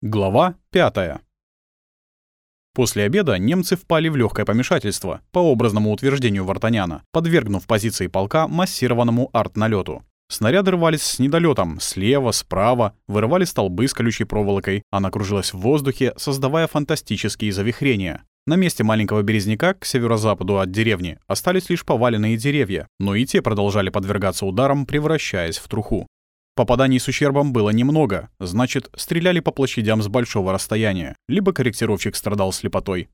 Глава 5. После обеда немцы впали в легкое помешательство, по образному утверждению Вартаняна, подвергнув позиции полка массированному артналету. Снаряды рвались с недолетом, слева, справа, вырывали столбы с колючей проволокой, она кружилась в воздухе, создавая фантастические завихрения. На месте маленького березняка к северо-западу от деревни остались лишь поваленные деревья, но и те продолжали подвергаться ударам, превращаясь в труху. Попаданий с ущербом было немного, значит, стреляли по площадям с большого расстояния, либо корректировщик страдал слепотой.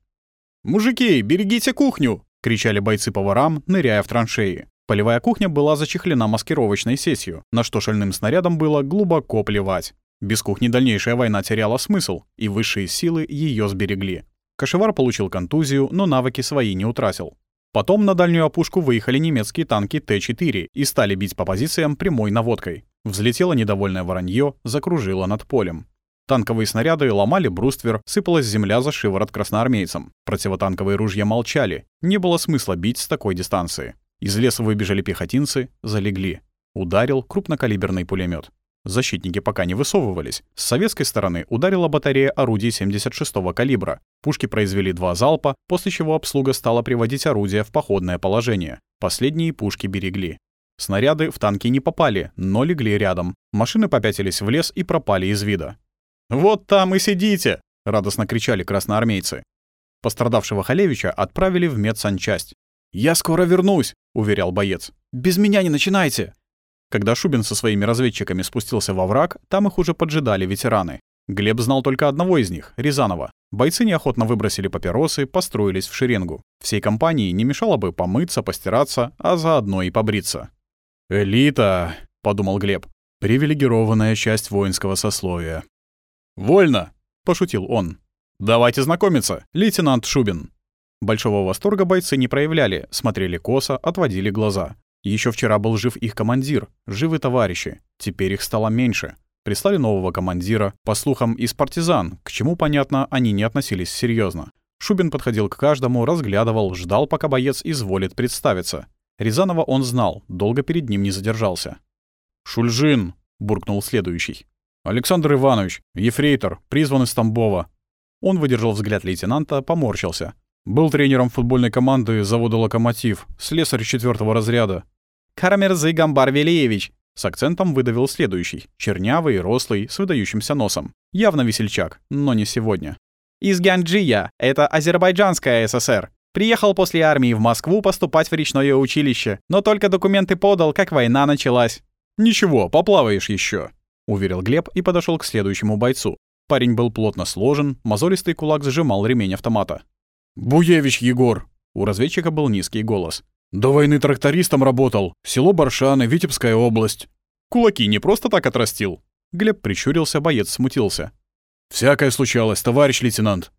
«Мужики, берегите кухню!» — кричали бойцы поварам, ныряя в траншеи. Полевая кухня была зачехлена маскировочной сетью, на что шальным снарядом было глубоко плевать. Без кухни дальнейшая война теряла смысл, и высшие силы ее сберегли. Кашевар получил контузию, но навыки свои не утратил. Потом на дальнюю опушку выехали немецкие танки Т-4 и стали бить по позициям прямой наводкой. Взлетело недовольное воронье, закружило над полем. Танковые снаряды ломали бруствер, сыпалась земля за шиворот красноармейцам. Противотанковые ружья молчали. Не было смысла бить с такой дистанции. Из леса выбежали пехотинцы, залегли. Ударил крупнокалиберный пулемет. Защитники пока не высовывались. С советской стороны ударила батарея орудий 76-го калибра. Пушки произвели два залпа, после чего обслуга стала приводить орудия в походное положение. Последние пушки берегли. Снаряды в танки не попали, но легли рядом. Машины попятились в лес и пропали из вида. «Вот там и сидите!» — радостно кричали красноармейцы. Пострадавшего Халевича отправили в медсанчасть. «Я скоро вернусь», — уверял боец. «Без меня не начинайте!» Когда Шубин со своими разведчиками спустился во враг, там их уже поджидали ветераны. Глеб знал только одного из них — Рязанова. Бойцы неохотно выбросили папиросы, построились в шеренгу. Всей компании не мешало бы помыться, постираться, а заодно и побриться. «Элита», — подумал Глеб, — «привилегированная часть воинского сословия». «Вольно», — пошутил он. «Давайте знакомиться, лейтенант Шубин». Большого восторга бойцы не проявляли, смотрели косо, отводили глаза. Еще вчера был жив их командир, живы товарищи, теперь их стало меньше. Прислали нового командира, по слухам, из партизан, к чему, понятно, они не относились серьезно. Шубин подходил к каждому, разглядывал, ждал, пока боец изволит представиться. Рязанова он знал, долго перед ним не задержался. «Шульжин!» — буркнул следующий. «Александр Иванович, ефрейтор, призван из Тамбова». Он выдержал взгляд лейтенанта, поморщился. «Был тренером футбольной команды завода «Локомотив», слесарь четвертого разряда». «Карамерзы Гамбар Велиевич!» С акцентом выдавил следующий, чернявый, рослый, с выдающимся носом. Явно весельчак, но не сегодня. «Из Гянджия, это Азербайджанская ССР. Приехал после армии в Москву поступать в речное училище, но только документы подал, как война началась. «Ничего, поплаваешь еще, уверил Глеб и подошел к следующему бойцу. Парень был плотно сложен, мозолистый кулак сжимал ремень автомата. «Буевич Егор!» У разведчика был низкий голос. «До войны трактористом работал. Село Баршаны, Витебская область». «Кулаки не просто так отрастил?» Глеб прищурился, боец смутился. «Всякое случалось, товарищ лейтенант.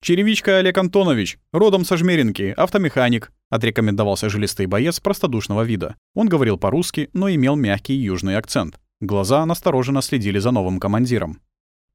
«Черевичка Олег Антонович, родом со Жмеринки, автомеханик», — отрекомендовался жилистый боец простодушного вида. Он говорил по-русски, но имел мягкий южный акцент. Глаза настороженно следили за новым командиром.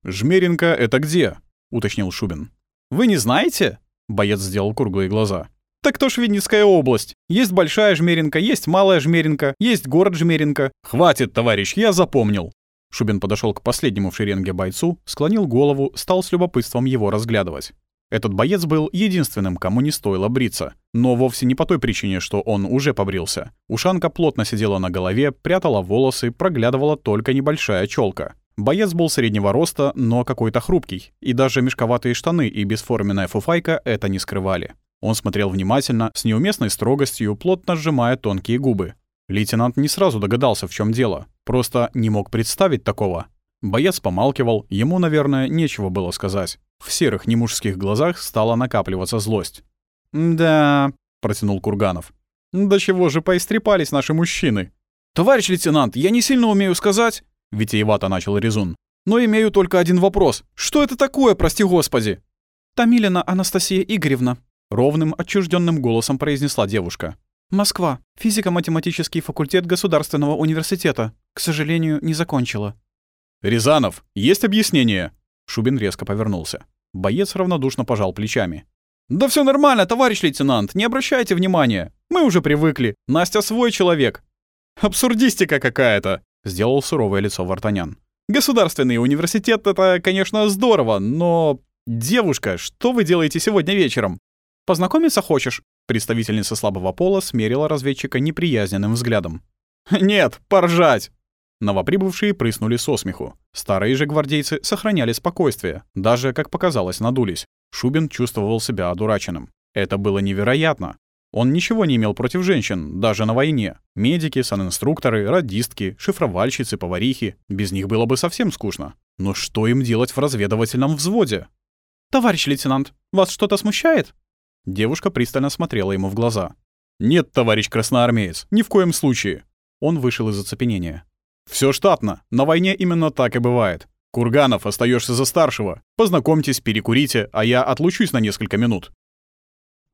«Жмеринка — это где?» — уточнил Шубин. «Вы не знаете?» — боец сделал круглые глаза. «Так то ж Винницкая область. Есть большая Жмеринка, есть малая Жмеринка, есть город Жмеринка. Хватит, товарищ, я запомнил». Шубин подошел к последнему в шеренге бойцу, склонил голову, стал с любопытством его разглядывать. Этот боец был единственным, кому не стоило бриться. Но вовсе не по той причине, что он уже побрился. Ушанка плотно сидела на голове, прятала волосы, проглядывала только небольшая челка. Боец был среднего роста, но какой-то хрупкий, и даже мешковатые штаны и бесформенная фуфайка это не скрывали. Он смотрел внимательно, с неуместной строгостью, плотно сжимая тонкие губы. Лейтенант не сразу догадался, в чем дело. Просто не мог представить такого. Боец помалкивал, ему, наверное, нечего было сказать. В серых немужских глазах стала накапливаться злость. «Да», — протянул Курганов. «Да чего же поистрепались наши мужчины?» «Товарищ лейтенант, я не сильно умею сказать», — витиевато начал Резун. «Но имею только один вопрос. Что это такое, прости господи?» «Томилина Анастасия Игоревна», — ровным, отчужденным голосом произнесла девушка. «Москва. Физико-математический факультет Государственного университета. К сожалению, не закончила». «Рязанов, есть объяснение?» Шубин резко повернулся. Боец равнодушно пожал плечами. «Да все нормально, товарищ лейтенант, не обращайте внимания. Мы уже привыкли. Настя свой человек». «Абсурдистика какая-то», — сделал суровое лицо Вартанян. Государственный университет — это, конечно, здорово, но... Девушка, что вы делаете сегодня вечером? Познакомиться хочешь?» Представительница слабого пола смерила разведчика неприязненным взглядом. «Нет, поржать!» Новоприбывшие прыснули со смеху. Старые же гвардейцы сохраняли спокойствие, даже, как показалось, надулись. Шубин чувствовал себя одураченным. Это было невероятно. Он ничего не имел против женщин, даже на войне. Медики, санинструкторы, радистки, шифровальщицы, поварихи. Без них было бы совсем скучно. Но что им делать в разведывательном взводе? «Товарищ лейтенант, вас что-то смущает?» Девушка пристально смотрела ему в глаза. «Нет, товарищ красноармеец, ни в коем случае». Он вышел из оцепенения. Все штатно, на войне именно так и бывает. Курганов, остаешься за старшего. Познакомьтесь, перекурите, а я отлучусь на несколько минут.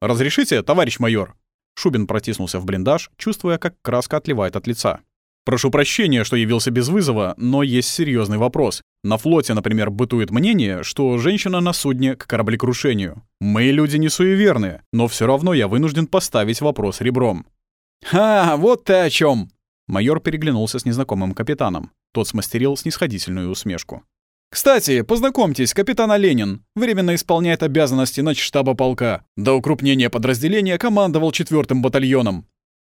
«Разрешите, товарищ майор?» Шубин протиснулся в блиндаж, чувствуя, как краска отливает от лица. «Прошу прощения, что явился без вызова, но есть серьезный вопрос. На флоте, например, бытует мнение, что женщина на судне к кораблекрушению. Мы люди не суеверные, но все равно я вынужден поставить вопрос ребром». «Ха, вот ты о чем! Майор переглянулся с незнакомым капитаном. Тот смастерил снисходительную усмешку. «Кстати, познакомьтесь, капитан Оленин. Временно исполняет обязанности штаба полка. До укрупнения подразделения командовал четвертым батальоном».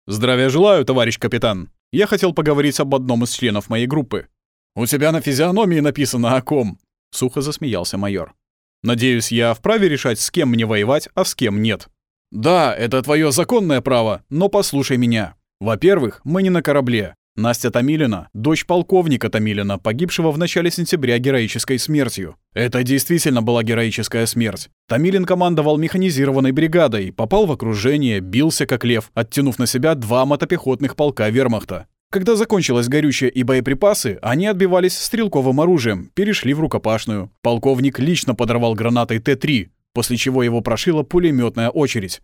«Здравия желаю, товарищ капитан. Я хотел поговорить об одном из членов моей группы». «У тебя на физиономии написано о ком?» — сухо засмеялся майор. «Надеюсь, я вправе решать, с кем мне воевать, а с кем нет». «Да, это твое законное право, но послушай меня. Во-первых, мы не на корабле. Настя Томилина — дочь полковника Томилина, погибшего в начале сентября героической смертью. Это действительно была героическая смерть. Томилин командовал механизированной бригадой, попал в окружение, бился как лев, оттянув на себя два мотопехотных полка вермахта. Когда закончилось горючее и боеприпасы, они отбивались стрелковым оружием, перешли в рукопашную. Полковник лично подорвал гранатой Т-3, после чего его прошила пулеметная очередь.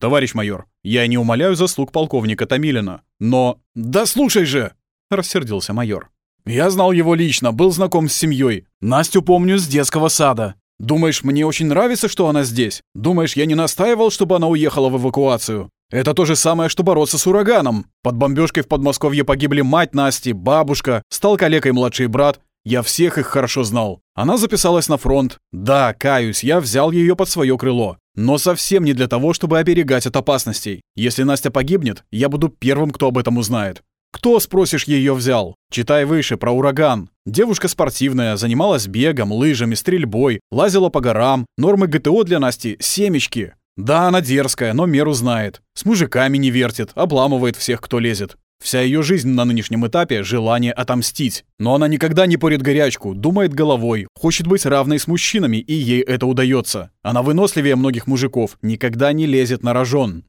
«Товарищ майор, я не умоляю заслуг полковника Томилина, но...» «Да слушай же!» — рассердился майор. «Я знал его лично, был знаком с семьей. Настю помню с детского сада. Думаешь, мне очень нравится, что она здесь? Думаешь, я не настаивал, чтобы она уехала в эвакуацию? Это то же самое, что бороться с ураганом. Под бомбежкой в Подмосковье погибли мать Насти, бабушка, стал калекой младший брат. Я всех их хорошо знал. Она записалась на фронт. Да, каюсь, я взял ее под свое крыло. Но совсем не для того, чтобы оберегать от опасностей. Если Настя погибнет, я буду первым, кто об этом узнает. Кто, спросишь, ее взял? Читай выше, про ураган. Девушка спортивная, занималась бегом, лыжами, стрельбой, лазила по горам. Нормы ГТО для Насти — семечки. Да, она дерзкая, но меру знает. С мужиками не вертит, обламывает всех, кто лезет. Вся ее жизнь на нынешнем этапе — желание отомстить. Но она никогда не порит горячку, думает головой, хочет быть равной с мужчинами, и ей это удается. Она выносливее многих мужиков, никогда не лезет на рожон.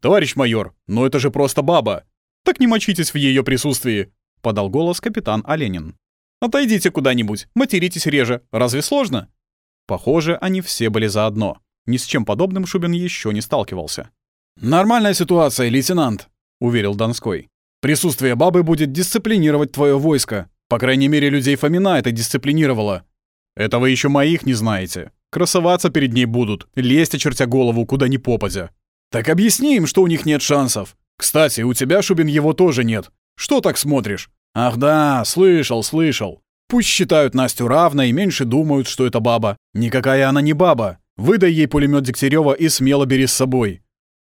«Товарищ майор, но это же просто баба!» «Так не мочитесь в ее присутствии!» — подал голос капитан Оленин. «Отойдите куда-нибудь, материтесь реже. Разве сложно?» Похоже, они все были заодно. Ни с чем подобным Шубин еще не сталкивался. «Нормальная ситуация, лейтенант», — уверил Донской. Присутствие бабы будет дисциплинировать твое войско. По крайней мере, людей Фомина это дисциплинировало. Это вы еще моих не знаете. Красоваться перед ней будут, лезть, очертя голову, куда ни попадя. Так объясни им, что у них нет шансов. Кстати, у тебя, Шубин, его тоже нет. Что так смотришь? Ах да, слышал, слышал. Пусть считают Настю равной, меньше думают, что это баба. Никакая она не баба. Выдай ей пулемет Дегтярева и смело бери с собой.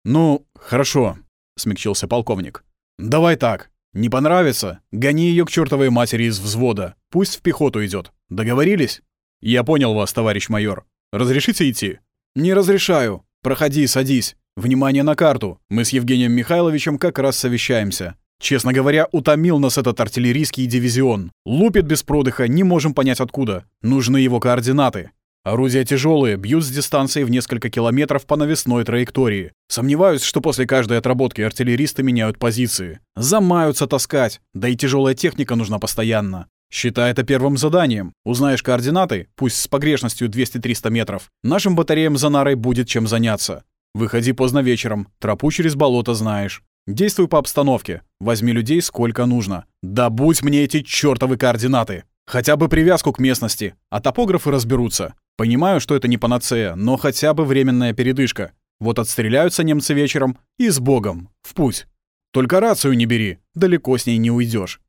Ну, хорошо, смягчился полковник. «Давай так. Не понравится? Гони ее к чертовой матери из взвода. Пусть в пехоту идет. Договорились?» «Я понял вас, товарищ майор. Разрешите идти?» «Не разрешаю. Проходи, садись. Внимание на карту. Мы с Евгением Михайловичем как раз совещаемся. Честно говоря, утомил нас этот артиллерийский дивизион. Лупит без продыха, не можем понять откуда. Нужны его координаты. Орудия тяжелые, бьют с дистанции в несколько километров по навесной траектории. Сомневаюсь, что после каждой отработки артиллеристы меняют позиции. Замаются таскать, да и тяжелая техника нужна постоянно. Считай это первым заданием. Узнаешь координаты, пусть с погрешностью 200-300 метров. Нашим батареям за нарой будет чем заняться. Выходи поздно вечером, тропу через болото знаешь. Действуй по обстановке. Возьми людей сколько нужно. Да будь мне эти чёртовы координаты. Хотя бы привязку к местности, а топографы разберутся. Понимаю, что это не панацея, но хотя бы временная передышка. Вот отстреляются немцы вечером и с Богом, в путь. Только рацию не бери, далеко с ней не уйдешь.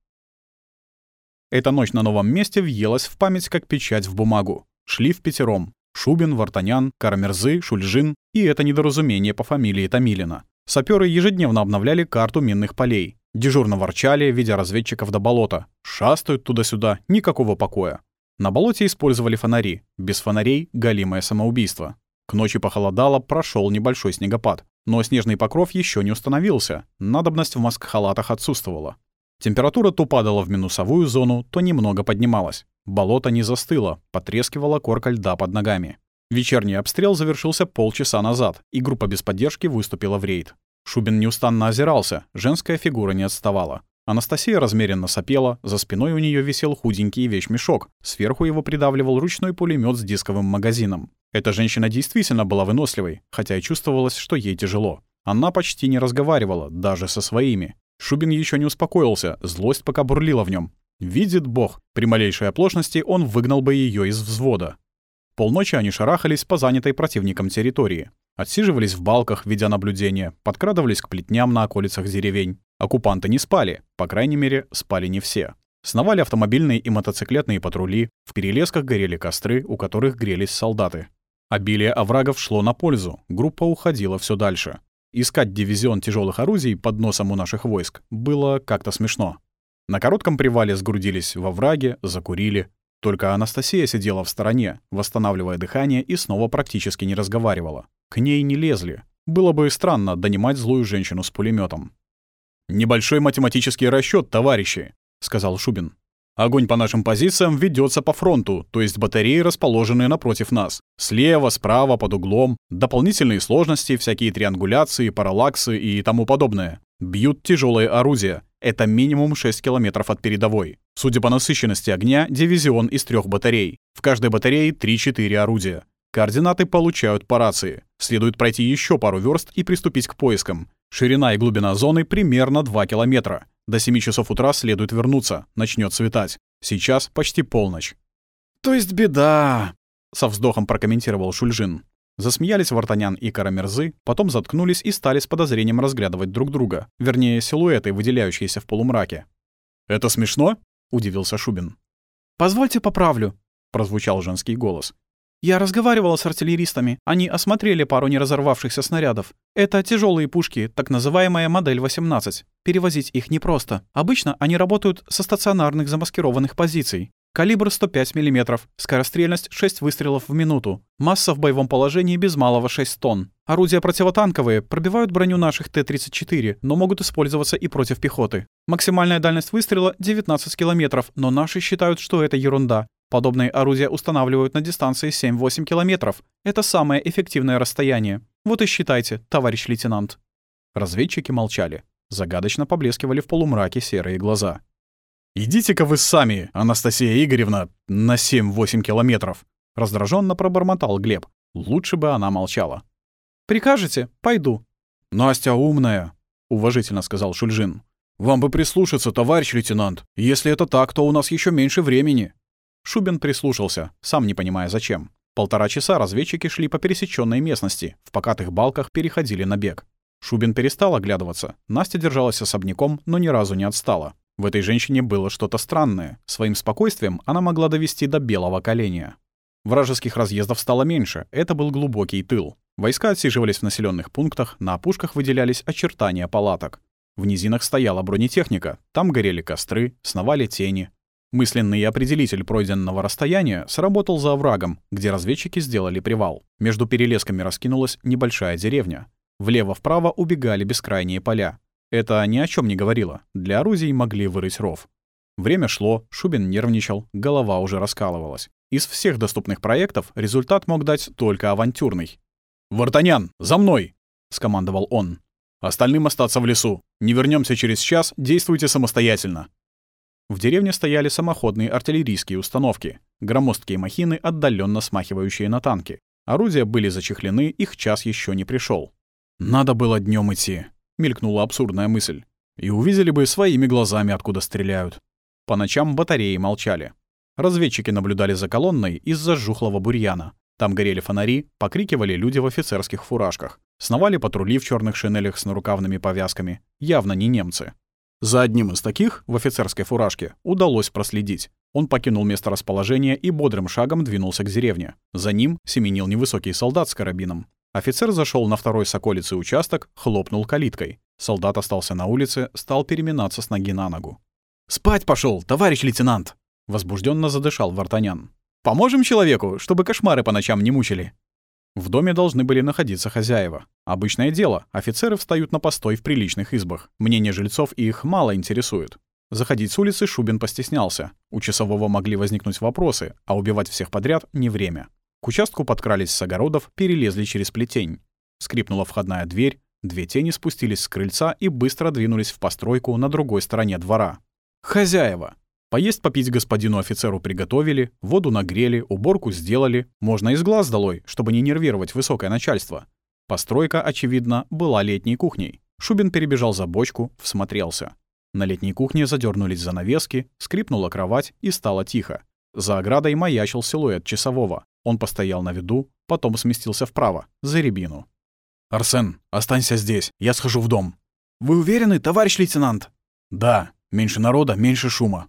Эта ночь на новом месте въелась в память как печать в бумагу. Шли в пятером. Шубин, Вартанян, Карамерзы, Шульжин и это недоразумение по фамилии Томилина. Саперы ежедневно обновляли карту минных полей. Дежурно ворчали, видя разведчиков до болота. Шастают туда-сюда, никакого покоя. На болоте использовали фонари. Без фонарей — галимое самоубийство. К ночи похолодало, прошел небольшой снегопад. Но снежный покров еще не установился. Надобность в маск-халатах отсутствовала. Температура то падала в минусовую зону, то немного поднималась. Болото не застыло, потрескивала корка льда под ногами. Вечерний обстрел завершился полчаса назад, и группа без поддержки выступила в рейд. Шубин неустанно озирался, женская фигура не отставала. Анастасия размеренно сопела, за спиной у нее висел худенький вещмешок, сверху его придавливал ручной пулемет с дисковым магазином. Эта женщина действительно была выносливой, хотя и чувствовалось, что ей тяжело. Она почти не разговаривала, даже со своими. Шубин еще не успокоился, злость пока бурлила в нем. Видит Бог, при малейшей оплошности он выгнал бы ее из взвода. Полночи они шарахались по занятой противником территории. Отсиживались в балках, ведя наблюдение, подкрадывались к плетням на околицах деревень. Оккупанты не спали, по крайней мере, спали не все. Сновали автомобильные и мотоциклетные патрули, в перелесках горели костры, у которых грелись солдаты. Обилие оврагов шло на пользу, группа уходила все дальше. Искать дивизион тяжелых орудий под носом у наших войск было как-то смешно. На коротком привале сгрудились во враге, закурили. Только Анастасия сидела в стороне, восстанавливая дыхание и снова практически не разговаривала. К ней не лезли. Было бы странно донимать злую женщину с пулеметом. «Небольшой математический расчет, товарищи», — сказал Шубин. «Огонь по нашим позициям ведется по фронту, то есть батареи, расположенные напротив нас. Слева, справа, под углом. Дополнительные сложности, всякие триангуляции, параллаксы и тому подобное. Бьют тяжелые орудия. Это минимум 6 километров от передовой. Судя по насыщенности огня, дивизион из трех батарей. В каждой батарее 3-4 орудия. Координаты получают по рации. Следует пройти еще пару верст и приступить к поискам. Ширина и глубина зоны примерно 2 километра. До 7 часов утра следует вернуться, начнет светать. Сейчас почти полночь. «То есть беда», — со вздохом прокомментировал Шульжин. Засмеялись Вартанян и Карамерзы, потом заткнулись и стали с подозрением разглядывать друг друга, вернее, силуэты, выделяющиеся в полумраке. «Это смешно?» — удивился Шубин. «Позвольте поправлю», — прозвучал женский голос. Я разговаривала с артиллеристами. Они осмотрели пару неразорвавшихся снарядов. Это тяжелые пушки, так называемая модель 18. Перевозить их непросто. Обычно они работают со стационарных замаскированных позиций. Калибр 105 мм, скорострельность 6 выстрелов в минуту, масса в боевом положении без малого 6 тонн. Орудия противотанковые пробивают броню наших Т-34, но могут использоваться и против пехоты. Максимальная дальность выстрела 19 км, но наши считают, что это ерунда. Подобные орудия устанавливают на дистанции 7-8 километров. Это самое эффективное расстояние. Вот и считайте, товарищ лейтенант». Разведчики молчали. Загадочно поблескивали в полумраке серые глаза. «Идите-ка вы сами, Анастасия Игоревна, на 7-8 километров!» Раздраженно пробормотал Глеб. Лучше бы она молчала. «Прикажете? Пойду». «Настя умная», — уважительно сказал Шульжин. «Вам бы прислушаться, товарищ лейтенант. Если это так, то у нас еще меньше времени». Шубин прислушался, сам не понимая зачем. Полтора часа разведчики шли по пересеченной местности, в покатых балках переходили на бег. Шубин перестал оглядываться. Настя держалась особняком, но ни разу не отстала. В этой женщине было что-то странное. Своим спокойствием она могла довести до белого коленя. Вражеских разъездов стало меньше, это был глубокий тыл. Войска отсиживались в населенных пунктах, на опушках выделялись очертания палаток. В низинах стояла бронетехника, там горели костры, сновали тени, Мысленный определитель пройденного расстояния сработал за оврагом, где разведчики сделали привал. Между перелесками раскинулась небольшая деревня. Влево-вправо убегали бескрайние поля. Это ни о чем не говорило. Для орудий могли вырыть ров. Время шло, Шубин нервничал, голова уже раскалывалась. Из всех доступных проектов результат мог дать только авантюрный. «Вартанян, за мной!» — скомандовал он. «Остальным остаться в лесу. Не вернемся через час, действуйте самостоятельно. В деревне стояли самоходные артиллерийские установки, громоздкие махины, отдаленно смахивающие на танки. Орудия были зачехлены, их час еще не пришел. «Надо было днем идти», — мелькнула абсурдная мысль. «И увидели бы своими глазами, откуда стреляют». По ночам батареи молчали. Разведчики наблюдали за колонной из-за жухлого бурьяна. Там горели фонари, покрикивали люди в офицерских фуражках. Сновали патрули в черных шинелях с нарукавными повязками. Явно не немцы. За одним из таких, в офицерской фуражке, удалось проследить. Он покинул место расположения и бодрым шагом двинулся к деревне. За ним семенил невысокий солдат с карабином. Офицер зашел на второй соколице участок, хлопнул калиткой. Солдат остался на улице, стал переминаться с ноги на ногу. «Спать пошел, товарищ лейтенант!» — возбужденно задышал Вартанян. «Поможем человеку, чтобы кошмары по ночам не мучили?» В доме должны были находиться хозяева. Обычное дело, офицеры встают на постой в приличных избах. Мнение жильцов их мало интересует. Заходить с улицы Шубин постеснялся. У часового могли возникнуть вопросы, а убивать всех подряд — не время. К участку подкрались с огородов, перелезли через плетень. Скрипнула входная дверь, две тени спустились с крыльца и быстро двинулись в постройку на другой стороне двора. Хозяева. Поесть попить господину офицеру приготовили, воду нагрели, уборку сделали. Можно из глаз долой, чтобы не нервировать высокое начальство. Постройка, очевидно, была летней кухней. Шубин перебежал за бочку, всмотрелся. На летней кухне задернулись занавески, скрипнула кровать и стало тихо. За оградой маячил силуэт часового. Он постоял на виду, потом сместился вправо, за рябину. «Арсен, останься здесь, я схожу в дом». «Вы уверены, товарищ лейтенант?» «Да, меньше народа, меньше шума».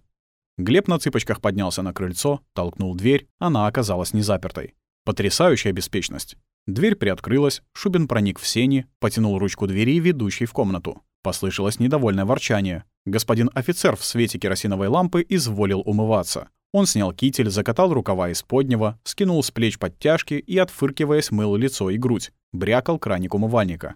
Глеб на цыпочках поднялся на крыльцо, толкнул дверь, она оказалась незапертой. Потрясающая беспечность. Дверь приоткрылась, Шубин проник в сени, потянул ручку двери, ведущей в комнату. Послышалось недовольное ворчание. Господин офицер в свете керосиновой лампы изволил умываться. Он снял китель, закатал рукава из поднего, скинул с плеч подтяжки и, отфыркиваясь, мыл лицо и грудь. Брякал краник умывальника.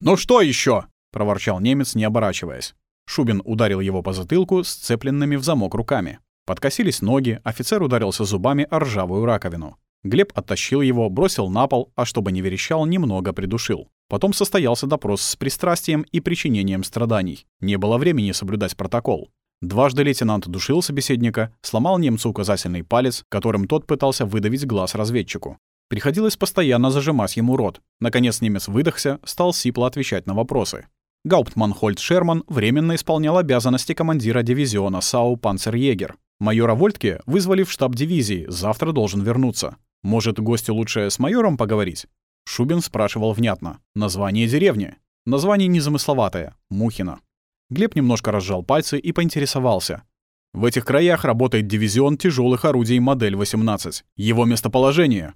«Ну что еще? проворчал немец, не оборачиваясь. Шубин ударил его по затылку сцепленными в замок руками. Подкосились ноги, офицер ударился зубами о ржавую раковину. Глеб оттащил его, бросил на пол, а чтобы не верещал, немного придушил. Потом состоялся допрос с пристрастием и причинением страданий. Не было времени соблюдать протокол. Дважды лейтенант душил собеседника, сломал немцу указательный палец, которым тот пытался выдавить глаз разведчику. Приходилось постоянно зажимать ему рот. Наконец немец выдохся, стал сипло отвечать на вопросы. Гауптман Хольт Шерман временно исполнял обязанности командира дивизиона САУ «Панцерьегер». Майора Вольтке вызвали в штаб дивизии, завтра должен вернуться. Может, гостю лучше с майором поговорить? Шубин спрашивал внятно. Название деревни. Название незамысловатое. Мухина. Глеб немножко разжал пальцы и поинтересовался. В этих краях работает дивизион тяжелых орудий модель 18. Его местоположение.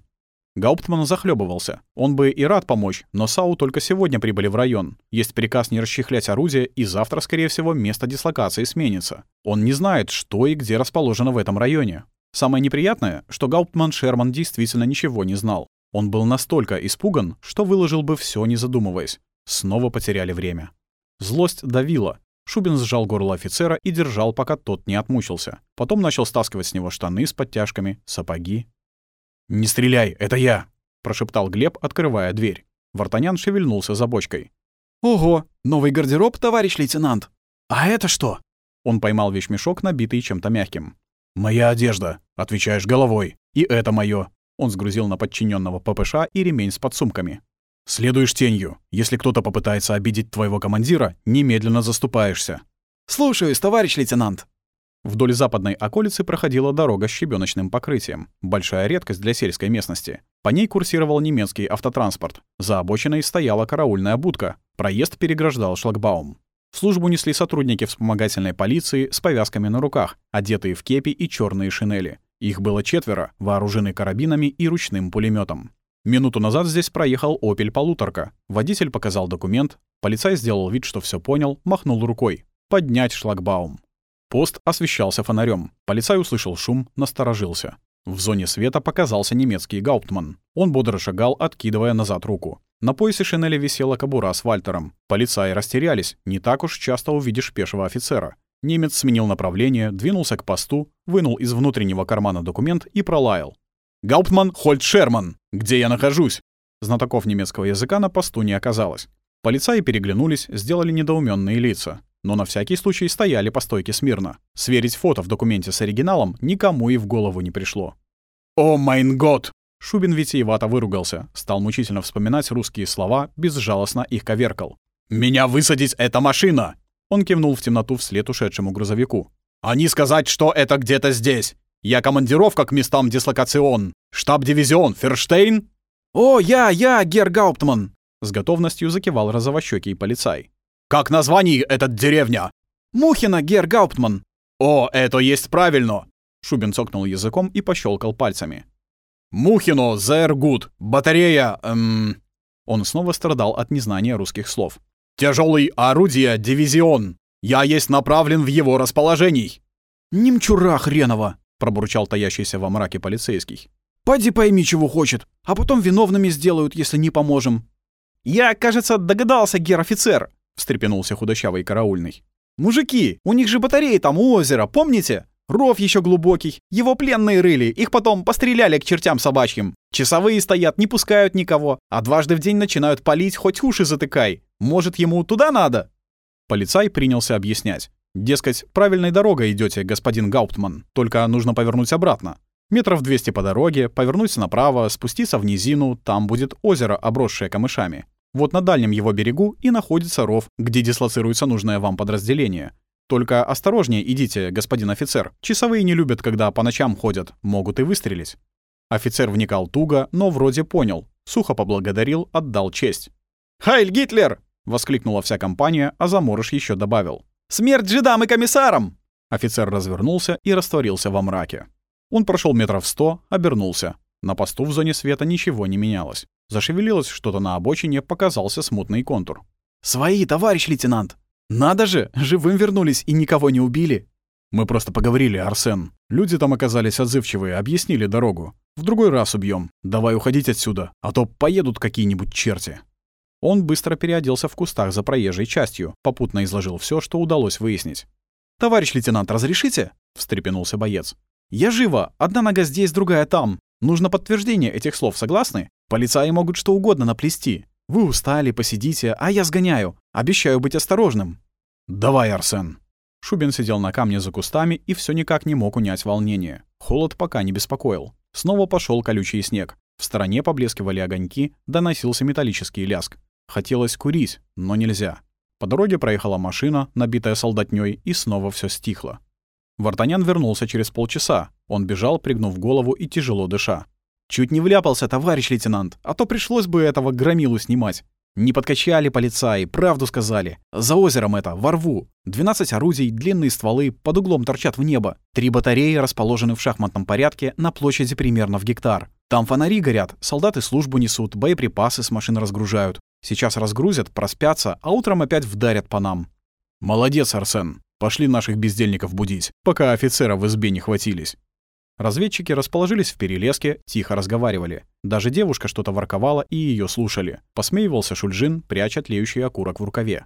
Гауптман захлебывался. Он бы и рад помочь, но САУ только сегодня прибыли в район. Есть приказ не расчехлять орудие, и завтра, скорее всего, место дислокации сменится. Он не знает, что и где расположено в этом районе. Самое неприятное, что Гауптман Шерман действительно ничего не знал. Он был настолько испуган, что выложил бы все, не задумываясь. Снова потеряли время. Злость давила. Шубин сжал горло офицера и держал, пока тот не отмучился. Потом начал стаскивать с него штаны с подтяжками, сапоги. «Не стреляй, это я!» — прошептал Глеб, открывая дверь. Вартанян шевельнулся за бочкой. «Ого, новый гардероб, товарищ лейтенант! А это что?» Он поймал вещмешок, набитый чем-то мягким. «Моя одежда», — отвечаешь головой. «И это моё». Он сгрузил на подчиненного ППШ и ремень с подсумками. Следуешь тенью. Если кто-то попытается обидеть твоего командира, немедленно заступаешься. Слушаюсь, товарищ лейтенант. Вдоль западной околицы проходила дорога с щебеночным покрытием. Большая редкость для сельской местности. По ней курсировал немецкий автотранспорт. За обочиной стояла караульная будка. Проезд переграждал шлагбаум. В службу несли сотрудники вспомогательной полиции с повязками на руках, одетые в кепи и черные шинели. Их было четверо, вооружены карабинами и ручным пулеметом. Минуту назад здесь проехал «Опель» полуторка. Водитель показал документ, полицай сделал вид, что все понял, махнул рукой. «Поднять шлагбаум». Пост освещался фонарем. Полицай услышал шум, насторожился. В зоне света показался немецкий гауптман. Он бодро шагал, откидывая назад руку. На поясе шинели висела кобура с Вальтером. Полицаи растерялись. Не так уж часто увидишь пешего офицера. Немец сменил направление, двинулся к посту, вынул из внутреннего кармана документ и пролаял. «Гауптман Хольт Шерман! Где я нахожусь?» Знатоков немецкого языка на посту не оказалось. Полицаи переглянулись, сделали недоуменные лица. Но на всякий случай стояли по стойке смирно. Сверить фото в документе с оригиналом никому и в голову не пришло. «О майн год!» Шубин витиевато выругался, стал мучительно вспоминать русские слова, безжалостно их коверкал. «Меня высадить эта машина!» Он кивнул в темноту вслед ушедшему грузовику. «Они сказать, что это где-то здесь! Я командировка к местам дислокацион. Штаб-дивизион Ферштейн?» «О, я, я, Гер Гауптман!» С готовностью закивал розовощёкий полицай. «Как название этот деревня?» «Мухина, Гер Гауптман!» «О, это есть правильно!» Шубин цокнул языком и пощелкал пальцами. «Мухино, Зергут, батарея, эм...» Он снова страдал от незнания русских слов. «Тяжелый орудие, дивизион! Я есть направлен в его расположений!» «Немчура хренова!» — пробурчал таящийся во мраке полицейский. «Поди пойми, чего хочет, а потом виновными сделают, если не поможем». «Я, кажется, догадался, гер-офицер!» — встрепенулся худощавый караульный. «Мужики, у них же батареи там у озера, помните? Ров еще глубокий, его пленные рыли, их потом постреляли к чертям собачьим. Часовые стоят, не пускают никого, а дважды в день начинают палить, хоть уши затыкай. Может, ему туда надо?» Полицай принялся объяснять. Дескать, правильной дорогой идете, господин Гауптман, только нужно повернуть обратно. Метров 200 по дороге, повернуть направо, спуститься в низину, там будет озеро, обросшее камышами. Вот на дальнем его берегу и находится ров, где дислоцируется нужное вам подразделение. Только осторожнее идите, господин офицер. Часовые не любят, когда по ночам ходят, могут и выстрелить. Офицер вникал туго, но вроде понял. Сухо поблагодарил, отдал честь. «Хайль Гитлер!» — воскликнула вся компания, а Заморыш еще добавил. «Смерть жидам и комиссарам!» Офицер развернулся и растворился во мраке. Он прошел метров сто, обернулся. На посту в зоне света ничего не менялось. Зашевелилось что-то на обочине, показался смутный контур. «Свои, товарищ лейтенант!» «Надо же, живым вернулись и никого не убили!» «Мы просто поговорили, Арсен. Люди там оказались отзывчивые, объяснили дорогу. В другой раз убьем. Давай уходить отсюда, а то поедут какие-нибудь черти». Он быстро переоделся в кустах за проезжей частью, попутно изложил все, что удалось выяснить. «Товарищ лейтенант, разрешите?» — встрепенулся боец. «Я живо. Одна нога здесь, другая там. Нужно подтверждение этих слов, согласны? Полицаи могут что угодно наплести. Вы устали, посидите, а я сгоняю. Обещаю быть осторожным». «Давай, Арсен». Шубин сидел на камне за кустами и все никак не мог унять волнение. Холод пока не беспокоил. Снова пошел колючий снег. В стороне поблескивали огоньки, доносился металлический ляск. Хотелось курить, но нельзя. По дороге проехала машина, набитая солдатней, и снова все стихло. Вартанян вернулся через полчаса. Он бежал, пригнув голову и тяжело дыша. «Чуть не вляпался, товарищ лейтенант, а то пришлось бы этого громилу снимать. Не подкачали полицаи, правду сказали. За озером это, во рву. 12 орудий, длинные стволы, под углом торчат в небо. Три батареи расположены в шахматном порядке на площади примерно в гектар. Там фонари горят, солдаты службу несут, боеприпасы с машин разгружают. Сейчас разгрузят, проспятся, а утром опять вдарят по нам. Молодец, Арсен. Пошли наших бездельников будить, пока офицера в избе не хватились. Разведчики расположились в перелеске, тихо разговаривали. Даже девушка что-то ворковала и ее слушали. Посмеивался Шульжин, пряча тлеющий окурок в рукаве.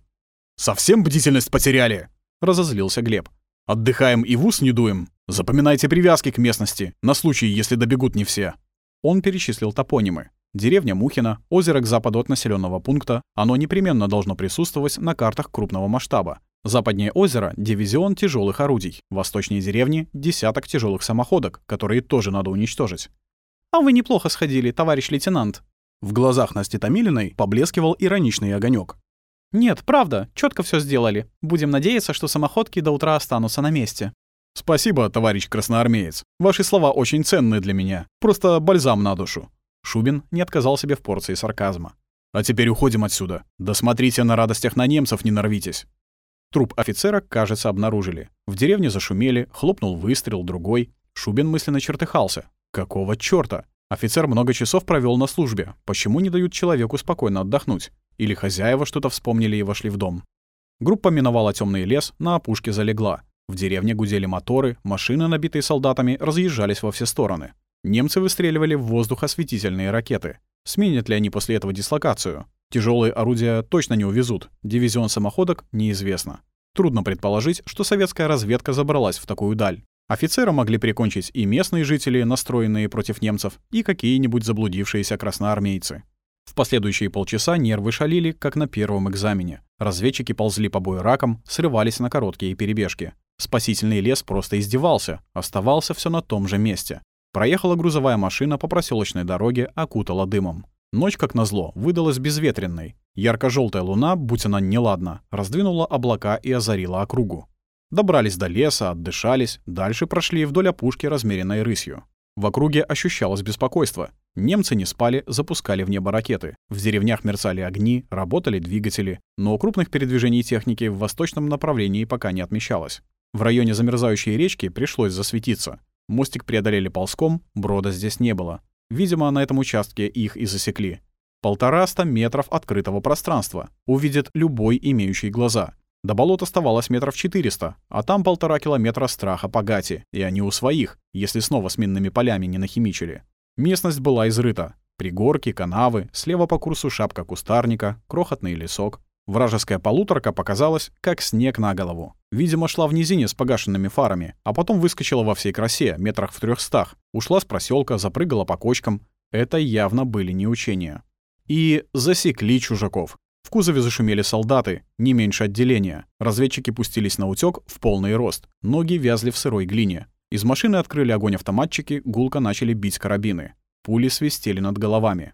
«Совсем бдительность потеряли?» — разозлился Глеб. «Отдыхаем и в ус не дуем. Запоминайте привязки к местности, на случай, если добегут не все». Он перечислил топонимы. Деревня Мухина, озеро к западу от населенного пункта, оно непременно должно присутствовать на картах крупного масштаба. Западнее озера — дивизион тяжелых орудий, восточнее деревни — десяток тяжелых самоходок, которые тоже надо уничтожить. «А вы неплохо сходили, товарищ лейтенант». В глазах Насти Томилиной поблескивал ироничный огонек. «Нет, правда, четко все сделали. Будем надеяться, что самоходки до утра останутся на месте». «Спасибо, товарищ красноармеец. Ваши слова очень ценны для меня. Просто бальзам на душу. Шубин не отказал себе в порции сарказма. «А теперь уходим отсюда. Да смотрите, на радостях на немцев не нарвитесь». Труп офицера, кажется, обнаружили. В деревне зашумели, хлопнул выстрел, другой. Шубин мысленно чертыхался. Какого чёрта? Офицер много часов провел на службе. Почему не дают человеку спокойно отдохнуть? Или хозяева что-то вспомнили и вошли в дом? Группа миновала темный лес, на опушке залегла. В деревне гудели моторы, машины, набитые солдатами, разъезжались во все стороны. Немцы выстреливали в воздух осветительные ракеты. Сменят ли они после этого дислокацию? Тяжелые орудия точно не увезут, дивизион самоходок неизвестно. Трудно предположить, что советская разведка забралась в такую даль. Офицера могли прикончить и местные жители, настроенные против немцев, и какие-нибудь заблудившиеся красноармейцы. В последующие полчаса нервы шалили, как на первом экзамене. Разведчики ползли по буеракам, срывались на короткие перебежки. Спасительный лес просто издевался, оставался все на том же месте. Проехала грузовая машина по проселочной дороге, окутала дымом. Ночь, как назло, выдалась безветренной. Ярко-желтая луна, будь она неладна, раздвинула облака и озарила округу. Добрались до леса, отдышались, дальше прошли вдоль опушки размеренной рысью. В округе ощущалось беспокойство. Немцы не спали, запускали в небо ракеты. В деревнях мерцали огни, работали двигатели, но крупных передвижений техники в восточном направлении пока не отмечалось. В районе замерзающей речки пришлось засветиться. Мостик преодолели ползком, брода здесь не было. Видимо, на этом участке их и засекли. Полтораста метров открытого пространства. Увидит любой имеющий глаза. До болот оставалось метров 400, а там полтора километра страха по гати, и они у своих, если снова с минными полями не нахимичили. Местность была изрыта. Пригорки, канавы, слева по курсу шапка кустарника, крохотный лесок. Вражеская полуторка показалась, как снег на голову. Видимо, шла в низине с погашенными фарами, а потом выскочила во всей красе, метрах в трехстах. Ушла с проселка, запрыгала по кочкам. Это явно были не учения. И засекли чужаков. В кузове зашумели солдаты, не меньше отделения. Разведчики пустились на утёк в полный рост. Ноги вязли в сырой глине. Из машины открыли огонь автоматчики, гулко начали бить карабины. Пули свистели над головами.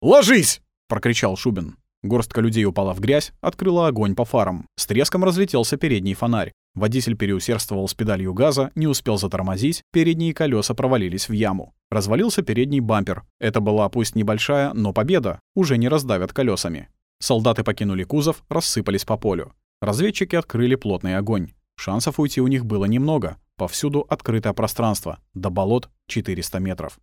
«Ложись!» — прокричал Шубин. Горстка людей упала в грязь, открыла огонь по фарам. С треском разлетелся передний фонарь. Водитель переусердствовал с педалью газа, не успел затормозить, передние колеса провалились в яму. Развалился передний бампер. Это была пусть небольшая, но победа. Уже не раздавят колесами. Солдаты покинули кузов, рассыпались по полю. Разведчики открыли плотный огонь. Шансов уйти у них было немного. Повсюду открытое пространство. До болот 400 метров.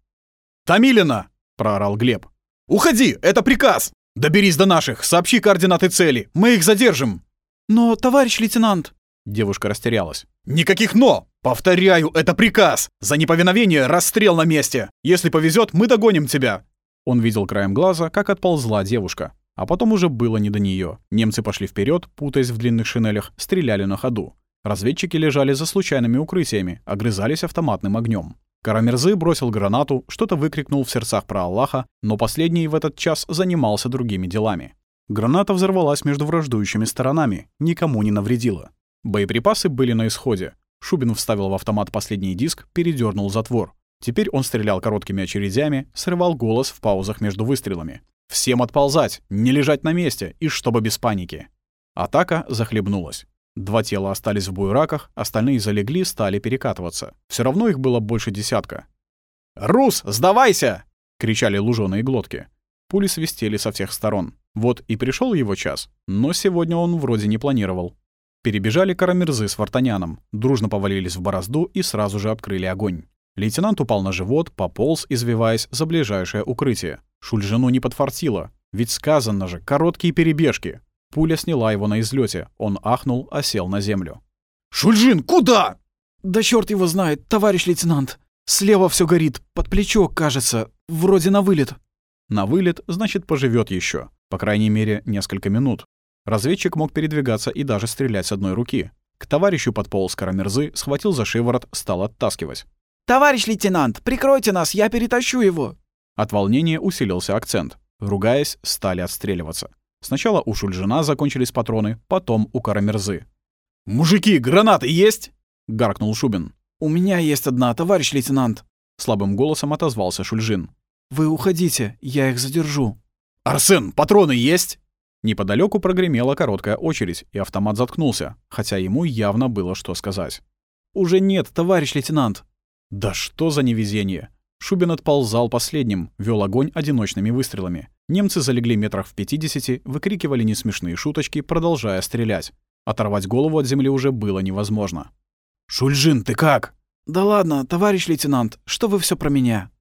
«Томилина!» — проорал Глеб. «Уходи! Это приказ! Доберись до наших, сообщи координаты цели. Мы их задержим!» «Но, товарищ лейтенант...» Девушка растерялась. «Никаких «но». Повторяю, это приказ. За неповиновение расстрел на месте. Если повезет, мы догоним тебя». Он видел краем глаза, как отползла девушка. А потом уже было не до нее. Немцы пошли вперед, путаясь в длинных шинелях, стреляли на ходу. Разведчики лежали за случайными укрытиями, огрызались автоматным огнем. Карамерзы бросил гранату, что-то выкрикнул в сердцах про Аллаха, но последний в этот час занимался другими делами. Граната взорвалась между враждующими сторонами, никому не навредила. Боеприпасы были на исходе. Шубин вставил в автомат последний диск, передернул затвор. Теперь он стрелял короткими очередями, срывал голос в паузах между выстрелами. «Всем отползать! Не лежать на месте! И чтобы без паники!» Атака захлебнулась. Два тела остались в буераках, остальные залегли, стали перекатываться. Все равно их было больше десятка. «Рус, сдавайся!» — кричали луженые глотки. Пули свистели со всех сторон. Вот и пришел его час, но сегодня он вроде не планировал. Перебежали карамерзы с Вартаняном, дружно повалились в борозду и сразу же открыли огонь. Лейтенант упал на живот, пополз, извиваясь за ближайшее укрытие. Шульжину не подфартило. Ведь сказано же, короткие перебежки. Пуля сняла его на излете. Он ахнул, а сел на землю. «Шульжин, куда?» «Да черт его знает, товарищ лейтенант. Слева все горит, под плечо, кажется. Вроде на вылет». На вылет, значит, поживет еще. По крайней мере, несколько минут. Разведчик мог передвигаться и даже стрелять с одной руки. К товарищу подполз Карамерзы, схватил за шиворот, стал оттаскивать. «Товарищ лейтенант, прикройте нас, я перетащу его!» От волнения усилился акцент. Ругаясь, стали отстреливаться. Сначала у Шульжина закончились патроны, потом у Карамерзы. «Мужики, гранаты есть?» — гаркнул Шубин. «У меня есть одна, товарищ лейтенант!» Слабым голосом отозвался Шульжин. «Вы уходите, я их задержу». «Арсен, патроны есть?» Неподалеку прогремела короткая очередь, и автомат заткнулся, хотя ему явно было что сказать. «Уже нет, товарищ лейтенант!» Да что за невезение! Шубин отползал последним, вел огонь одиночными выстрелами. Немцы залегли метрах в 50, выкрикивали несмешные шуточки, продолжая стрелять. Оторвать голову от земли уже было невозможно. «Шульжин, ты как?» «Да ладно, товарищ лейтенант, что вы все про меня?»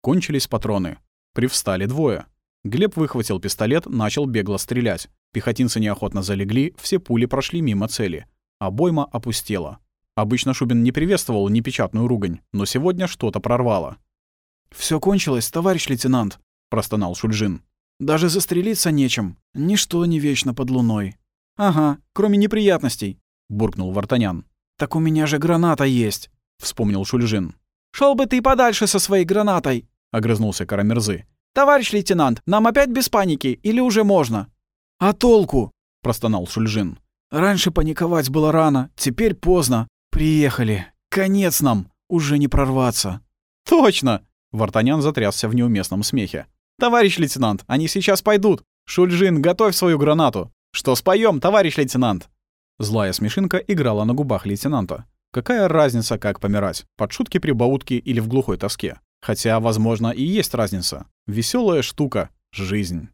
Кончились патроны. Привстали двое. Глеб выхватил пистолет, начал бегло стрелять. Пехотинцы неохотно залегли, все пули прошли мимо цели. Обойма опустела. Обычно Шубин не приветствовал непечатную ругань, но сегодня что-то прорвало. Все кончилось, товарищ лейтенант», простонал Шульжин. «Даже застрелиться нечем. Ничто не вечно под луной». «Ага, кроме неприятностей», — буркнул Вартанян. «Так у меня же граната есть», — вспомнил Шульжин. «Шел бы ты подальше со своей гранатой», — огрызнулся Карамерзы. «Товарищ лейтенант, нам опять без паники или уже можно?» «А толку?» — простонал Шульжин. «Раньше паниковать было рано, теперь поздно. Приехали. Конец нам. Уже не прорваться». «Точно!» — Вартанян затрясся в неуместном смехе. «Товарищ лейтенант, они сейчас пойдут! Шульжин, готовь свою гранату! Что споем, товарищ лейтенант?» Злая смешинка играла на губах лейтенанта. Какая разница, как помирать? Под шутки-прибаутки или в глухой тоске? Хотя, возможно, и есть разница. Веселая штука — жизнь.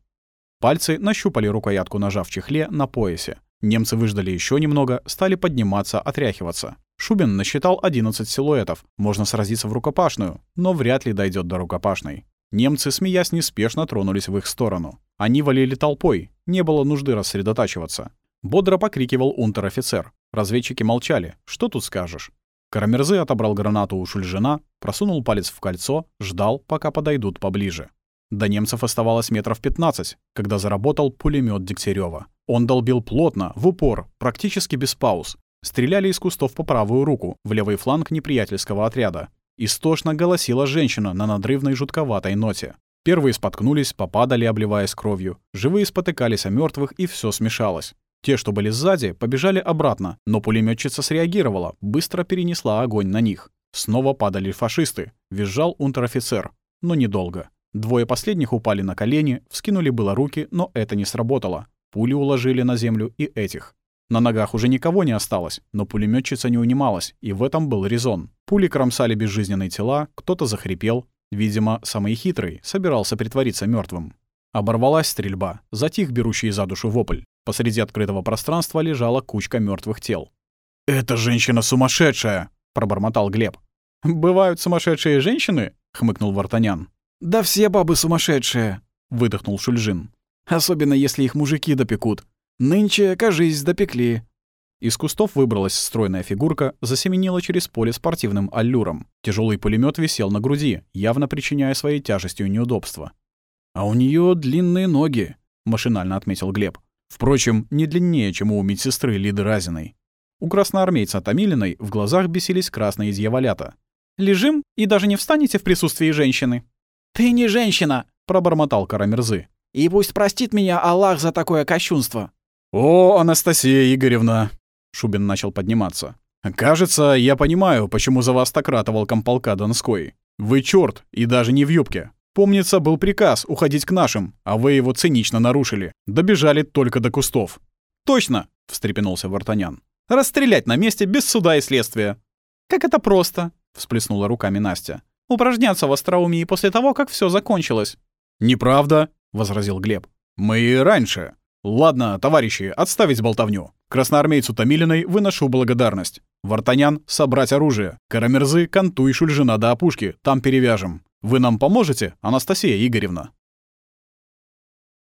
Пальцы нащупали рукоятку ножа в чехле на поясе. Немцы выждали еще немного, стали подниматься, отряхиваться. Шубин насчитал 11 силуэтов. Можно сразиться в рукопашную, но вряд ли дойдет до рукопашной. Немцы, смеясь, неспешно тронулись в их сторону. Они валили толпой, не было нужды рассредотачиваться. Бодро покрикивал унтер-офицер. Разведчики молчали. Что тут скажешь? Карамерзы отобрал гранату у Шульжина, просунул палец в кольцо, ждал, пока подойдут поближе. До немцев оставалось метров 15, когда заработал пулемет Дегтярева. Он долбил плотно, в упор, практически без пауз. Стреляли из кустов по правую руку, в левый фланг неприятельского отряда. Истошно голосила женщина на надрывной жутковатой ноте. Первые споткнулись, попадали, обливаясь кровью. Живые спотыкались о мертвых, и все смешалось. Те, что были сзади, побежали обратно, но пулеметчица среагировала, быстро перенесла огонь на них. Снова падали фашисты. Визжал унтер-офицер. Но недолго. Двое последних упали на колени, вскинули было руки, но это не сработало. Пули уложили на землю и этих. На ногах уже никого не осталось, но пулеметчица не унималась, и в этом был резон. Пули кромсали безжизненные тела, кто-то захрипел. Видимо, самый хитрый собирался притвориться мертвым. Оборвалась стрельба, затих берущий за душу вопль. Посреди открытого пространства лежала кучка мертвых тел. «Эта женщина сумасшедшая!» — пробормотал Глеб. «Бывают сумасшедшие женщины?» — хмыкнул Вартанян. «Да все бабы сумасшедшие», — выдохнул Шульжин. «Особенно если их мужики допекут. Нынче, кажись, допекли». Из кустов выбралась стройная фигурка, засеменила через поле спортивным аллюром. Тяжелый пулемет висел на груди, явно причиняя своей тяжестью неудобства. «А у нее длинные ноги», — машинально отметил Глеб. Впрочем, не длиннее, чем у медсестры Лиды Разиной. У красноармейца Томилиной в глазах бесились красные дьяволята. «Лежим и даже не встанете в присутствии женщины». «Ты не женщина!» — пробормотал Карамерзы. «И пусть простит меня Аллах за такое кощунство». «О, Анастасия Игоревна!» — Шубин начал подниматься. «Кажется, я понимаю, почему за вас так ратовал комполка Донской. Вы чёрт, и даже не в юбке. Помнится, был приказ уходить к нашим, а вы его цинично нарушили. Добежали только до кустов». «Точно!» — встрепенулся Вартанян. «Расстрелять на месте без суда и следствия». «Как это просто!» — всплеснула руками Настя упражняться в остроумии после того, как все закончилось». «Неправда», — возразил Глеб. «Мы и раньше. Ладно, товарищи, отставить болтовню. Красноармейцу Томилиной выношу благодарность. Вартанян — собрать оружие. Карамерзы — кантуй Шульжина до опушки, там перевяжем. Вы нам поможете, Анастасия Игоревна?»